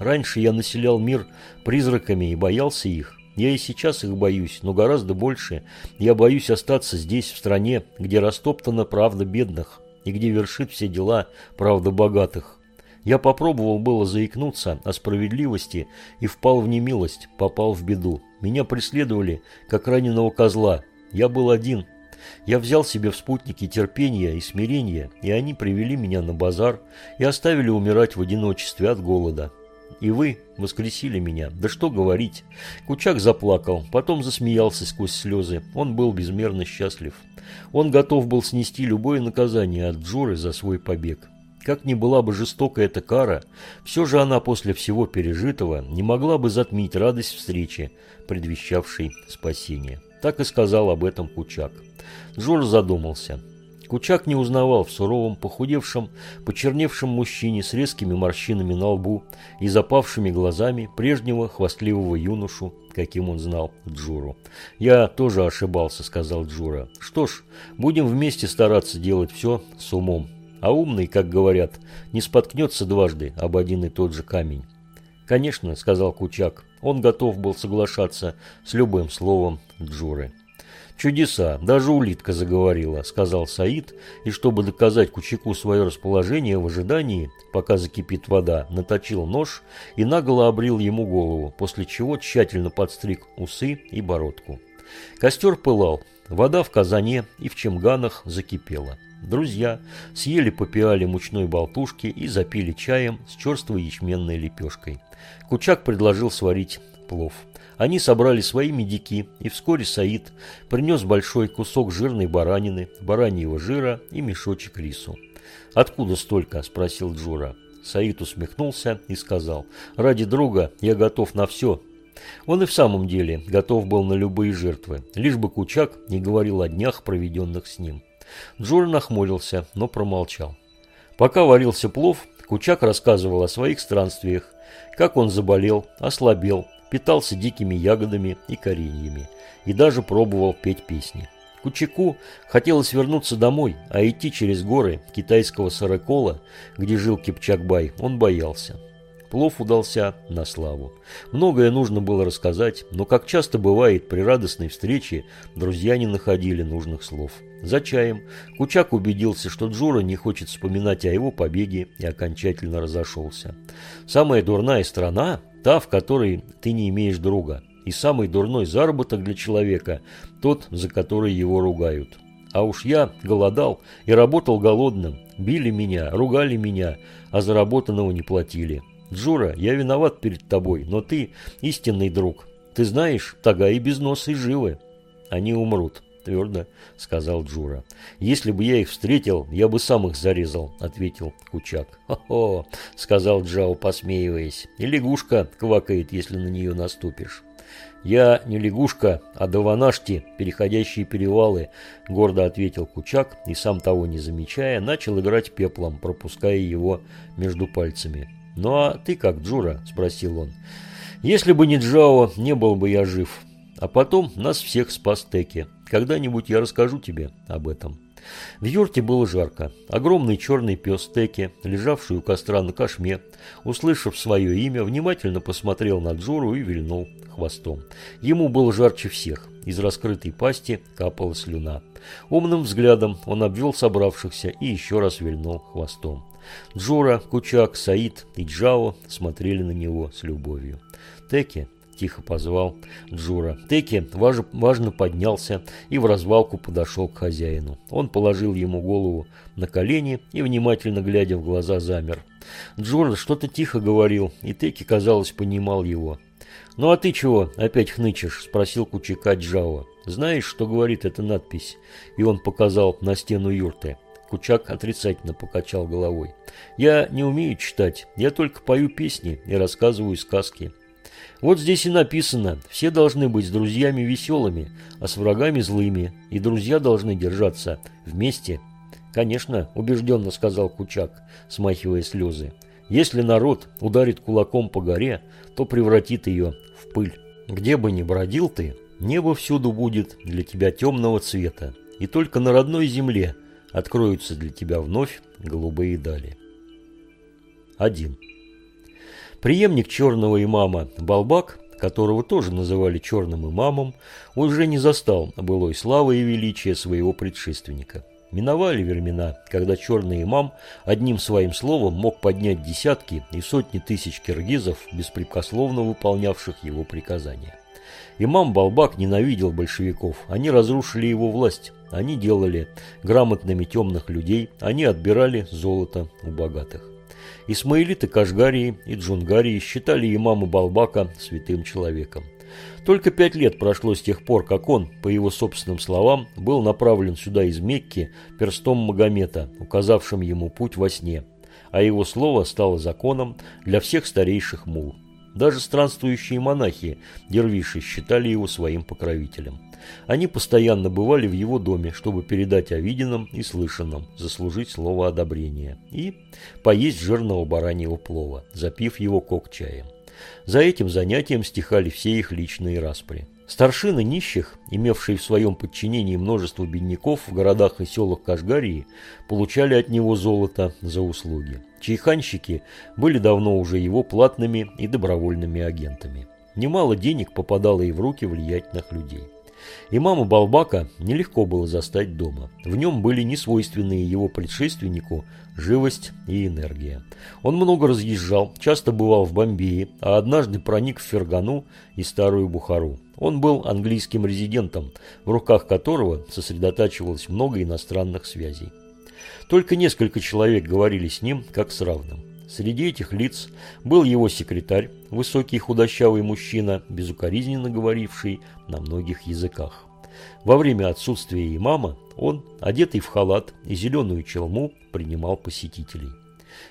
Раньше я населял мир призраками и боялся их. Я и сейчас их боюсь, но гораздо больше. Я боюсь остаться здесь, в стране, где растоптана правда бедных и где вершит все дела правда богатых. Я попробовал было заикнуться о справедливости и впал в немилость, попал в беду. Меня преследовали, как раненого козла. Я был один. Я взял себе в спутники терпение и смирение, и они привели меня на базар и оставили умирать в одиночестве от голода. И вы воскресили меня. Да что говорить. Кучак заплакал, потом засмеялся сквозь слезы. Он был безмерно счастлив. Он готов был снести любое наказание от Джуры за свой побег. Как ни была бы жестока эта кара, все же она после всего пережитого не могла бы затмить радость встречи, предвещавшей спасение. Так и сказал об этом Кучак. Джордж задумался. Кучак не узнавал в суровом, похудевшем, почерневшем мужчине с резкими морщинами на лбу и запавшими глазами прежнего хвастливого юношу, каким он знал Джуру. «Я тоже ошибался», — сказал Джура. «Что ж, будем вместе стараться делать все с умом. А умный, как говорят, не споткнется дважды об один и тот же камень. «Конечно», — сказал Кучак, — он готов был соглашаться с любым словом Джуры. «Чудеса, даже улитка заговорила», — сказал Саид, и чтобы доказать Кучаку свое расположение в ожидании, пока закипит вода, наточил нож и наголо обрил ему голову, после чего тщательно подстриг усы и бородку. Костер пылал, вода в казане и в чемганах закипела. Друзья съели по пиале мучной болтушки и запили чаем с черствой ячменной лепешкой. Кучак предложил сварить плов. Они собрали свои медики, и вскоре Саид принес большой кусок жирной баранины, бараньего жира и мешочек рису. «Откуда столько?» – спросил Джура. Саид усмехнулся и сказал, «Ради друга я готов на все». Он и в самом деле готов был на любые жертвы, лишь бы Кучак не говорил о днях, проведенных с ним. Джура нахмурился, но промолчал. Пока варился плов, Кучак рассказывал о своих странствиях, как он заболел, ослабел, питался дикими ягодами и кореньями и даже пробовал петь песни. Кучаку хотелось вернуться домой, а идти через горы китайского Саракола, где жил Кипчакбай, он боялся. Плов удался на славу. Многое нужно было рассказать, но, как часто бывает при радостной встрече, друзья не находили нужных слов. За чаем Кучак убедился, что Джура не хочет вспоминать о его побеге и окончательно разошелся. «Самая дурная страна – та, в которой ты не имеешь друга, и самый дурной заработок для человека – тот, за который его ругают». А уж я голодал и работал голодным. Били меня, ругали меня, а заработанного не платили. Джура, я виноват перед тобой, но ты истинный друг. Ты знаешь, тага и без носа и живы. Они умрут, твердо сказал Джура. Если бы я их встретил, я бы сам их зарезал, ответил Кучак. Хо-хо, сказал Джао, посмеиваясь. И лягушка квакает, если на нее наступишь. «Я не лягушка, а даванашти, переходящие перевалы», – гордо ответил Кучак и, сам того не замечая, начал играть пеплом, пропуская его между пальцами. «Ну а ты как, Джура?» – спросил он. «Если бы не Джао, не был бы я жив. А потом нас всех спас Теки. Когда-нибудь я расскажу тебе об этом». В юрте было жарко. Огромный черный пес Теки, лежавший у костра на кошме, услышав свое имя, внимательно посмотрел на Джуру и вильнул хвостом. Ему было жарче всех. Из раскрытой пасти капала слюна. Умным взглядом он обвел собравшихся и еще раз вильнул хвостом. Джора, Кучак, Саид и Джао смотрели на него с любовью. Теки тихо позвал Джура. Теки важ, важно поднялся и в развалку подошел к хозяину. Он положил ему голову на колени и, внимательно глядя в глаза, замер. Джура что-то тихо говорил, и Теки, казалось, понимал его. «Ну а ты чего опять хнычешь?» – спросил Кучака Джао. Знаешь, что говорит эта надпись?» И он показал на стену юрты. Кучак отрицательно покачал головой. «Я не умею читать, я только пою песни и рассказываю сказки». Вот здесь и написано, все должны быть с друзьями веселыми, а с врагами злыми, и друзья должны держаться вместе. Конечно, убежденно сказал Кучак, смахивая слезы. Если народ ударит кулаком по горе, то превратит ее в пыль. Где бы ни бродил ты, небо всюду будет для тебя темного цвета, и только на родной земле откроются для тебя вновь голубые дали. 1. Преемник черного имама Балбак, которого тоже называли черным имамом, уже не застал былой славы и величия своего предшественника. Миновали времена, когда черный имам одним своим словом мог поднять десятки и сотни тысяч киргизов, беспрекословно выполнявших его приказания. Имам Балбак ненавидел большевиков, они разрушили его власть, они делали грамотными темных людей, они отбирали золото у богатых. Исмаилиты Кашгарии и Джунгарии считали имама Балбака святым человеком. Только пять лет прошло с тех пор, как он, по его собственным словам, был направлен сюда из Мекки перстом Магомета, указавшим ему путь во сне, а его слово стало законом для всех старейших мул. Даже странствующие монахи, дервиши, считали его своим покровителем. Они постоянно бывали в его доме, чтобы передать о виденном и слышанном, заслужить слово одобрения и поесть жирного бараньего плова, запив его кок-чаем. За этим занятием стихали все их личные распри. Старшины нищих, имевшие в своем подчинении множество бедняков в городах и селах Кашгарии, получали от него золото за услуги. Чайханщики были давно уже его платными и добровольными агентами. Немало денег попадало и в руки влиятельных людей. Имаму Балбака нелегко было застать дома. В нем были несвойственные его предшественнику живость и энергия. Он много разъезжал, часто бывал в Бомбее, а однажды проник в Фергану и Старую Бухару. Он был английским резидентом, в руках которого сосредотачивалось много иностранных связей. Только несколько человек говорили с ним как с равным. Среди этих лиц был его секретарь, высокий худощавый мужчина, безукоризненно говоривший на многих языках. Во время отсутствия имама он, одетый в халат и зеленую челму, принимал посетителей.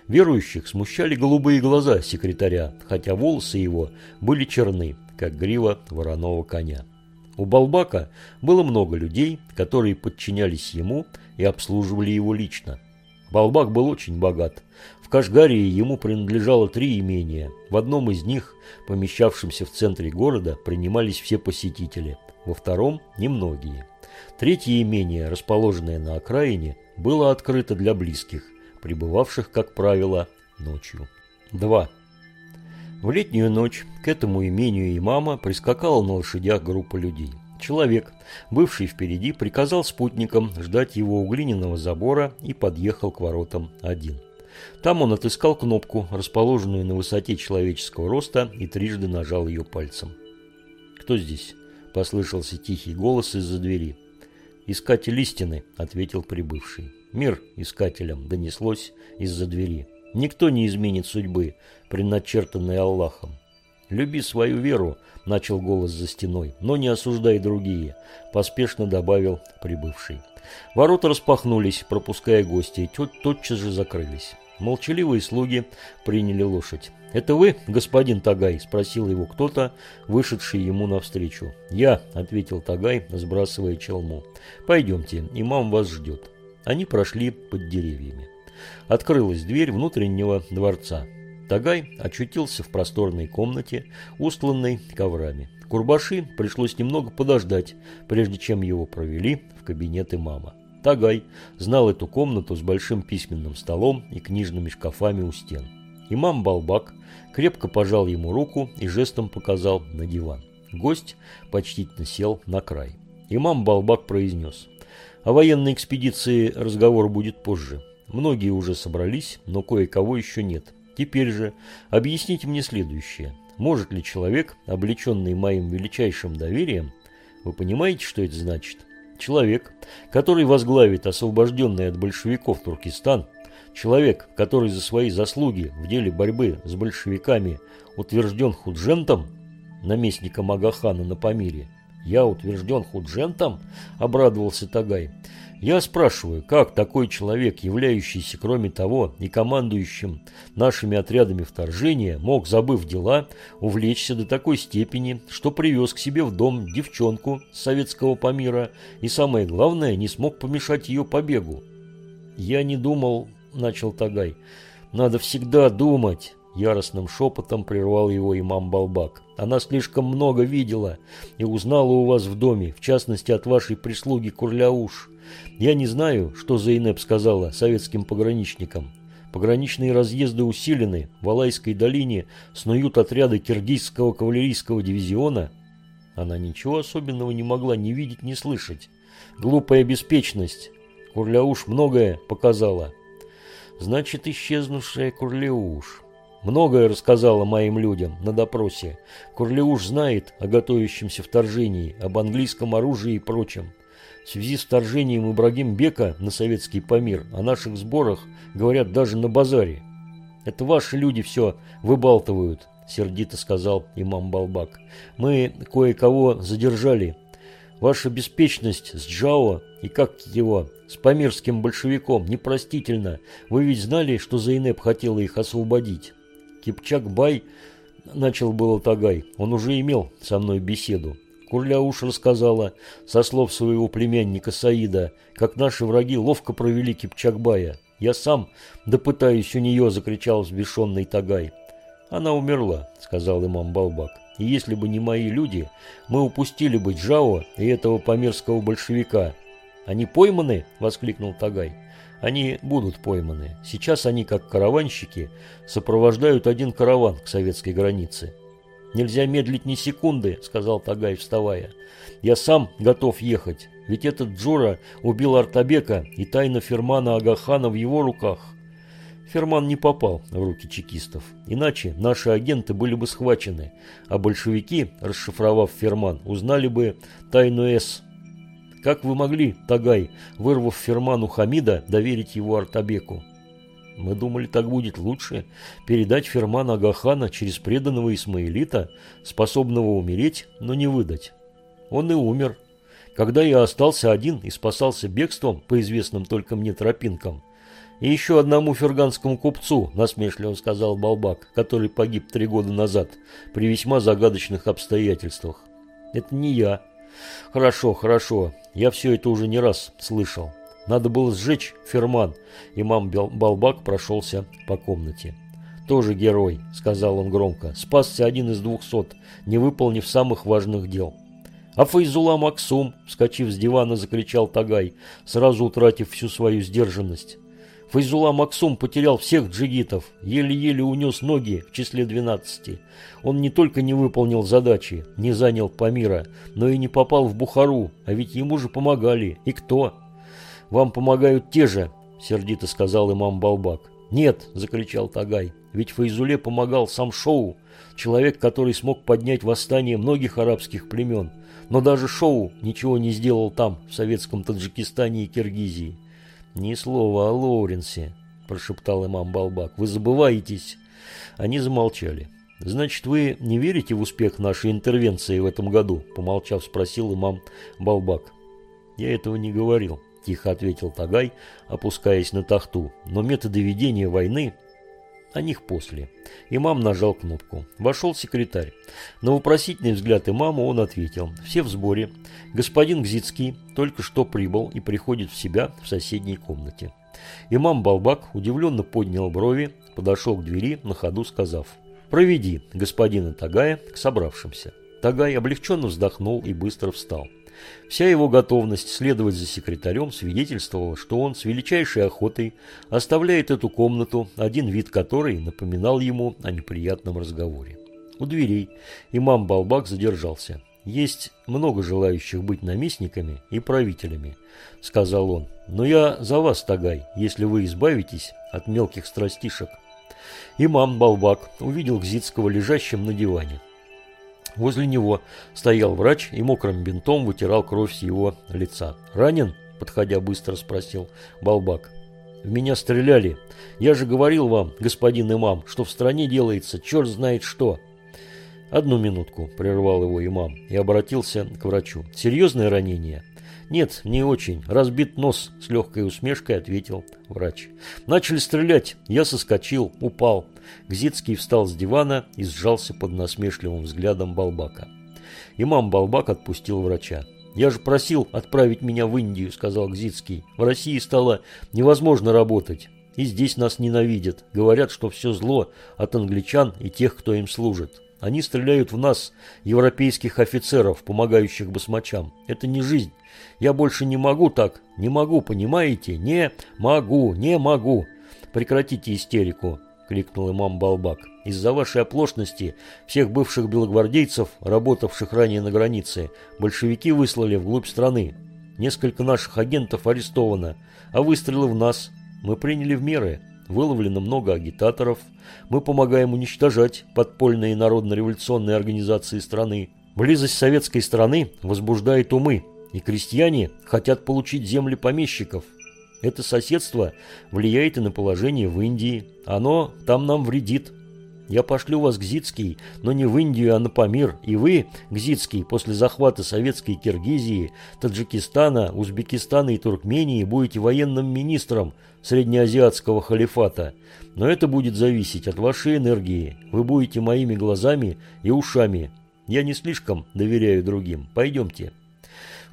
Верующих смущали голубые глаза секретаря, хотя волосы его были черны, как грива вороного коня. У Балбака было много людей, которые подчинялись ему и обслуживали его лично. Балбак был очень богат. В Кашгарии ему принадлежало три имения. В одном из них, помещавшемся в центре города, принимались все посетители. Во втором – немногие. Третье имение, расположенное на окраине, было открыто для близких, пребывавших, как правило, ночью. 2. В летнюю ночь к этому имению имама прискакала на лошадях группа людей. Человек, бывший впереди, приказал спутникам ждать его у глиняного забора и подъехал к воротам один. Там он отыскал кнопку, расположенную на высоте человеческого роста, и трижды нажал ее пальцем. «Кто здесь?» – послышался тихий голос из-за двери. «Искатель истины», – ответил прибывший. «Мир искателям» донеслось из-за двери. «Никто не изменит судьбы, предначертанной Аллахом. «Люби свою веру», – начал голос за стеной, – «но не осуждай другие», – поспешно добавил прибывший. Ворота распахнулись, пропуская гостей, тот тотчас же закрылись. Молчаливые слуги приняли лошадь. «Это вы, господин Тагай?» – спросил его кто-то, вышедший ему навстречу. «Я», – ответил Тагай, сбрасывая челму. «Пойдемте, имам вас ждет». Они прошли под деревьями. Открылась дверь внутреннего дворца. Тагай очутился в просторной комнате, устланной коврами. Курбаши пришлось немного подождать, прежде чем его провели в кабинет имама. Тагай знал эту комнату с большим письменным столом и книжными шкафами у стен. Имам Балбак крепко пожал ему руку и жестом показал на диван. Гость почтительно сел на край. Имам Балбак произнес. О военной экспедиции разговор будет позже. Многие уже собрались, но кое-кого еще нет. Теперь же объясните мне следующее. Может ли человек, облеченный моим величайшим доверием, вы понимаете, что это значит? Человек, который возглавит освобожденный от большевиков Туркестан, человек, который за свои заслуги в деле борьбы с большевиками утвержден худжентом, наместником Агахана на Памире, «Я утвержден худжентом?» – обрадовался Тагай. «Я спрашиваю, как такой человек, являющийся, кроме того, и командующим нашими отрядами вторжения, мог, забыв дела, увлечься до такой степени, что привез к себе в дом девчонку советского помира и, самое главное, не смог помешать ее побегу?» «Я не думал», – начал Тагай. «Надо всегда думать». Яростным шепотом прервал его имам Балбак. «Она слишком много видела и узнала у вас в доме, в частности от вашей прислуги Курляуш. Я не знаю, что Зейнеп сказала советским пограничникам. Пограничные разъезды усилены, в Алайской долине снуют отряды киргизского кавалерийского дивизиона». Она ничего особенного не могла ни видеть, ни слышать. Глупая беспечность. Курляуш многое показала. Значит, исчезнувшая Курлеуш. Многое рассказала моим людям на допросе. Курлеуш знает о готовящемся вторжении, об английском оружии и прочем. В связи с вторжением Ибрагим Бека на советский Памир о наших сборах говорят даже на базаре. «Это ваши люди все выбалтывают», – сердито сказал имам Балбак. «Мы кое-кого задержали. Ваша беспечность с Джао и как его, с памирским большевиком, непростительно. Вы ведь знали, что Зайнеп хотела их освободить?» Кипчак-бай, начал было Тагай, он уже имел со мной беседу. Курляуш рассказала, со слов своего племянника Саида, как наши враги ловко провели Кипчакбая. «Я сам допытаюсь у нее!» – закричал взбешенный Тагай. «Она умерла», – сказал имам Балбак. «И если бы не мои люди, мы упустили бы Джао и этого померского большевика». «Они пойманы?» – воскликнул Тагай. Они будут пойманы. Сейчас они, как караванщики, сопровождают один караван к советской границе. «Нельзя медлить ни секунды», — сказал Тагай, вставая. «Я сам готов ехать, ведь этот Джура убил Артабека, и тайна Фермана Агахана в его руках». Ферман не попал в руки чекистов, иначе наши агенты были бы схвачены, а большевики, расшифровав Ферман, узнали бы тайну С как вы могли, Тагай, вырвав ферману Хамида, доверить его Артабеку? Мы думали, так будет лучше передать ферман Агахана через преданного Исмаилита, способного умереть, но не выдать. Он и умер. Когда я остался один и спасался бегством по известным только мне тропинкам, и еще одному ферганскому купцу, насмешливо сказал Балбак, который погиб три года назад при весьма загадочных обстоятельствах. Это не я. Хорошо, хорошо. Я все это уже не раз слышал. Надо было сжечь ферман. Имам Балбак прошелся по комнате. «Тоже герой», — сказал он громко. «Спасся один из двухсот, не выполнив самых важных дел». «А Файзула Максум», — вскочив с дивана, закричал Тагай, сразу утратив всю свою сдержанность. Файзула Максум потерял всех джигитов, еле-еле унес ноги в числе двенадцати. Он не только не выполнил задачи, не занял Памира, но и не попал в Бухару, а ведь ему же помогали. И кто? «Вам помогают те же», — сердито сказал имам Балбак. «Нет», — закричал Тагай, — «ведь Файзуле помогал сам Шоу, человек, который смог поднять восстание многих арабских племен. Но даже Шоу ничего не сделал там, в советском Таджикистане и Киргизии. «Ни слова о Лоуренсе», – прошептал имам Балбак. «Вы забываетесь». Они замолчали. «Значит, вы не верите в успех нашей интервенции в этом году?» – помолчав, спросил имам Балбак. «Я этого не говорил», – тихо ответил Тагай, опускаясь на тахту. «Но методы ведения войны о них после. Имам нажал кнопку. Вошел секретарь. На вопросительный взгляд имама он ответил. Все в сборе. Господин Гзицкий только что прибыл и приходит в себя в соседней комнате. Имам Балбак удивленно поднял брови, подошел к двери, на ходу сказав. «Проведи господина Тагая к собравшимся». Тагай облегченно вздохнул и быстро встал. Вся его готовность следовать за секретарем свидетельствовала, что он с величайшей охотой оставляет эту комнату, один вид которой напоминал ему о неприятном разговоре. У дверей имам Балбак задержался. «Есть много желающих быть наместниками и правителями», — сказал он. «Но я за вас, Тагай, если вы избавитесь от мелких страстишек». Имам Балбак увидел Гзицкого лежащим на диване. Возле него стоял врач и мокрым бинтом вытирал кровь с его лица. «Ранен?» – подходя быстро спросил Балбак. «В меня стреляли. Я же говорил вам, господин имам, что в стране делается черт знает что». «Одну минутку», – прервал его имам и обратился к врачу. «Серьезное ранение?» «Нет, не очень. Разбит нос», – с легкой усмешкой ответил врач. «Начали стрелять. Я соскочил, упал». Гзицкий встал с дивана и сжался под насмешливым взглядом Балбака. Имам Балбак отпустил врача. «Я же просил отправить меня в Индию», – сказал Гзицкий. «В России стало невозможно работать. И здесь нас ненавидят. Говорят, что все зло от англичан и тех, кто им служит. Они стреляют в нас, европейских офицеров, помогающих басмачам. Это не жизнь. Я больше не могу так. Не могу, понимаете? Не могу, не могу. Прекратите истерику, крикнул имам Балбак. Из-за вашей оплошности всех бывших белогвардейцев, работавших ранее на границе, большевики выслали вглубь страны. Несколько наших агентов арестовано, а выстрелы в нас мы приняли в меры. Выловлено много агитаторов. Мы помогаем уничтожать подпольные народно-революционные организации страны. Близость советской страны возбуждает умы, и крестьяне хотят получить земли помещиков. Это соседство влияет и на положение в Индии. Оно там нам вредит. Я пошлю вас, Гзицкий, но не в Индию, а на Памир. И вы, Гзицкий, после захвата советской Киргизии, Таджикистана, Узбекистана и Туркмении будете военным министром среднеазиатского халифата. Но это будет зависеть от вашей энергии. Вы будете моими глазами и ушами. Я не слишком доверяю другим. Пойдемте.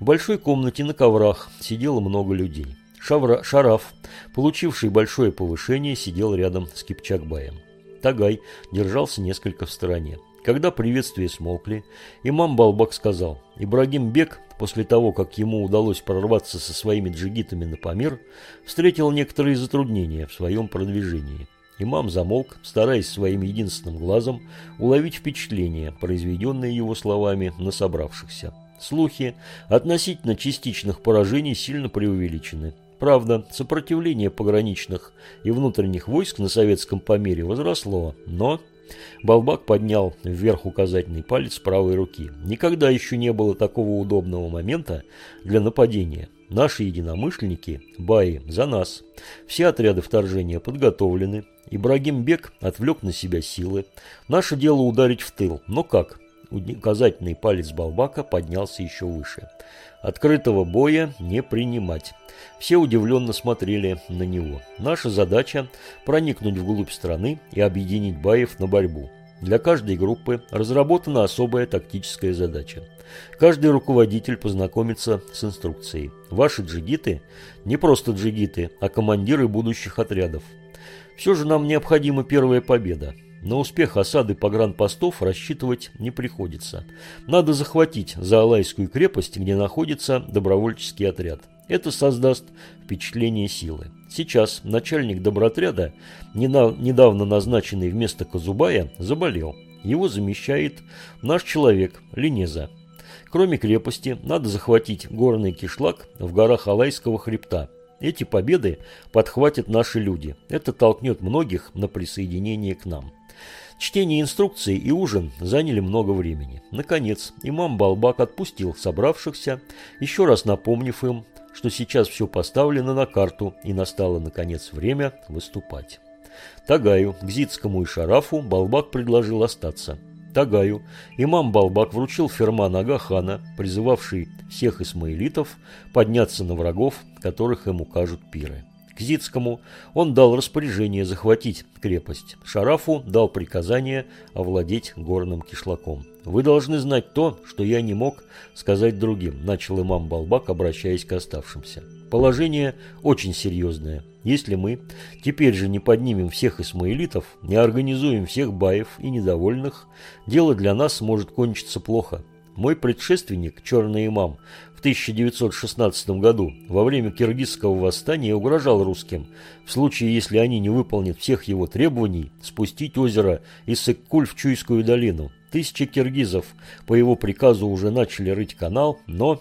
В большой комнате на коврах сидело много людей. Шавра, Шараф, получивший большое повышение, сидел рядом с Кипчакбаем. Тагай держался несколько в стороне. Когда приветствия смолкли, имам Балбак сказал, Ибрагим Бек, после того, как ему удалось прорваться со своими джигитами на Памир, встретил некоторые затруднения в своем продвижении. Имам замолк, стараясь своим единственным глазом уловить впечатление, произведенное его словами на собравшихся. Слухи относительно частичных поражений сильно преувеличены. Правда, сопротивление пограничных и внутренних войск на советском Памире возросло, но... Балбак поднял вверх указательный палец правой руки. Никогда еще не было такого удобного момента для нападения. Наши единомышленники, баи, за нас. Все отряды вторжения подготовлены. Ибрагим Бек отвлек на себя силы. Наше дело ударить в тыл. Но как? Указательный палец Балбака поднялся еще выше. Открытого боя не принимать. Все удивленно смотрели на него. Наша задача – проникнуть вглубь страны и объединить баев на борьбу. Для каждой группы разработана особая тактическая задача. Каждый руководитель познакомится с инструкцией. Ваши джигиты – не просто джигиты, а командиры будущих отрядов. Все же нам необходима первая победа. На успех осады погранпостов рассчитывать не приходится. Надо захватить Заалайскую крепость, где находится добровольческий отряд. Это создаст впечатление силы. Сейчас начальник добротряда, недавно назначенный вместо Казубая, заболел. Его замещает наш человек, Ленеза. Кроме крепости, надо захватить горный кишлак в горах Алайского хребта. Эти победы подхватят наши люди. Это толкнет многих на присоединение к нам. Чтение инструкции и ужин заняли много времени. Наконец, имам Балбак отпустил собравшихся, еще раз напомнив им, что сейчас все поставлено на карту и настало, наконец, время выступать. Тагаю, Гзитскому и Шарафу Балбак предложил остаться. Тагаю имам Балбак вручил ферман Ага хана, призывавший всех исмаилитов подняться на врагов, которых им укажут пиры. Кзицкому он дал распоряжение захватить крепость. Шарафу дал приказание овладеть горным кишлаком. «Вы должны знать то, что я не мог сказать другим», – начал имам Балбак, обращаясь к оставшимся. «Положение очень серьезное. Если мы теперь же не поднимем всех исмаилитов, не организуем всех баев и недовольных, дело для нас может кончиться плохо. Мой предшественник, черный имам, 1916 году во время киргизского восстания угрожал русским, в случае, если они не выполнят всех его требований, спустить озеро Иссык-Куль в Чуйскую долину. Тысячи киргизов по его приказу уже начали рыть канал, но...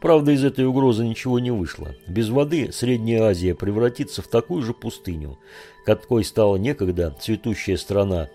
Правда, из этой угрозы ничего не вышло. Без воды Средняя Азия превратится в такую же пустыню, какой стала некогда цветущая страна